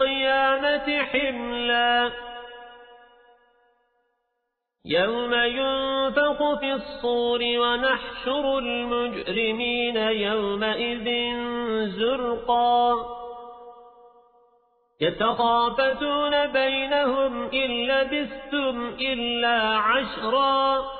القيامة حملا. يوم ينفق في الصور ونحشر المجرمين يومئذ زرقا. يتخافتون بينهم إن لبستم إلا عشرا.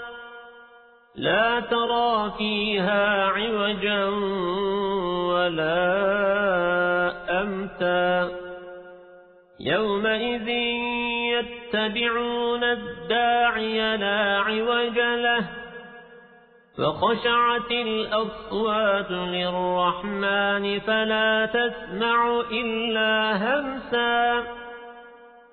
لا ترى فيها عوجا ولا أمتا. يومئذ يتبعون الداعي لا عوج له فخشعت الأصوات للرحمن فلا تسمع إلا همسا.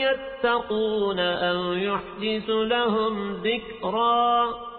يتقون أو يحدث لهم ذكرا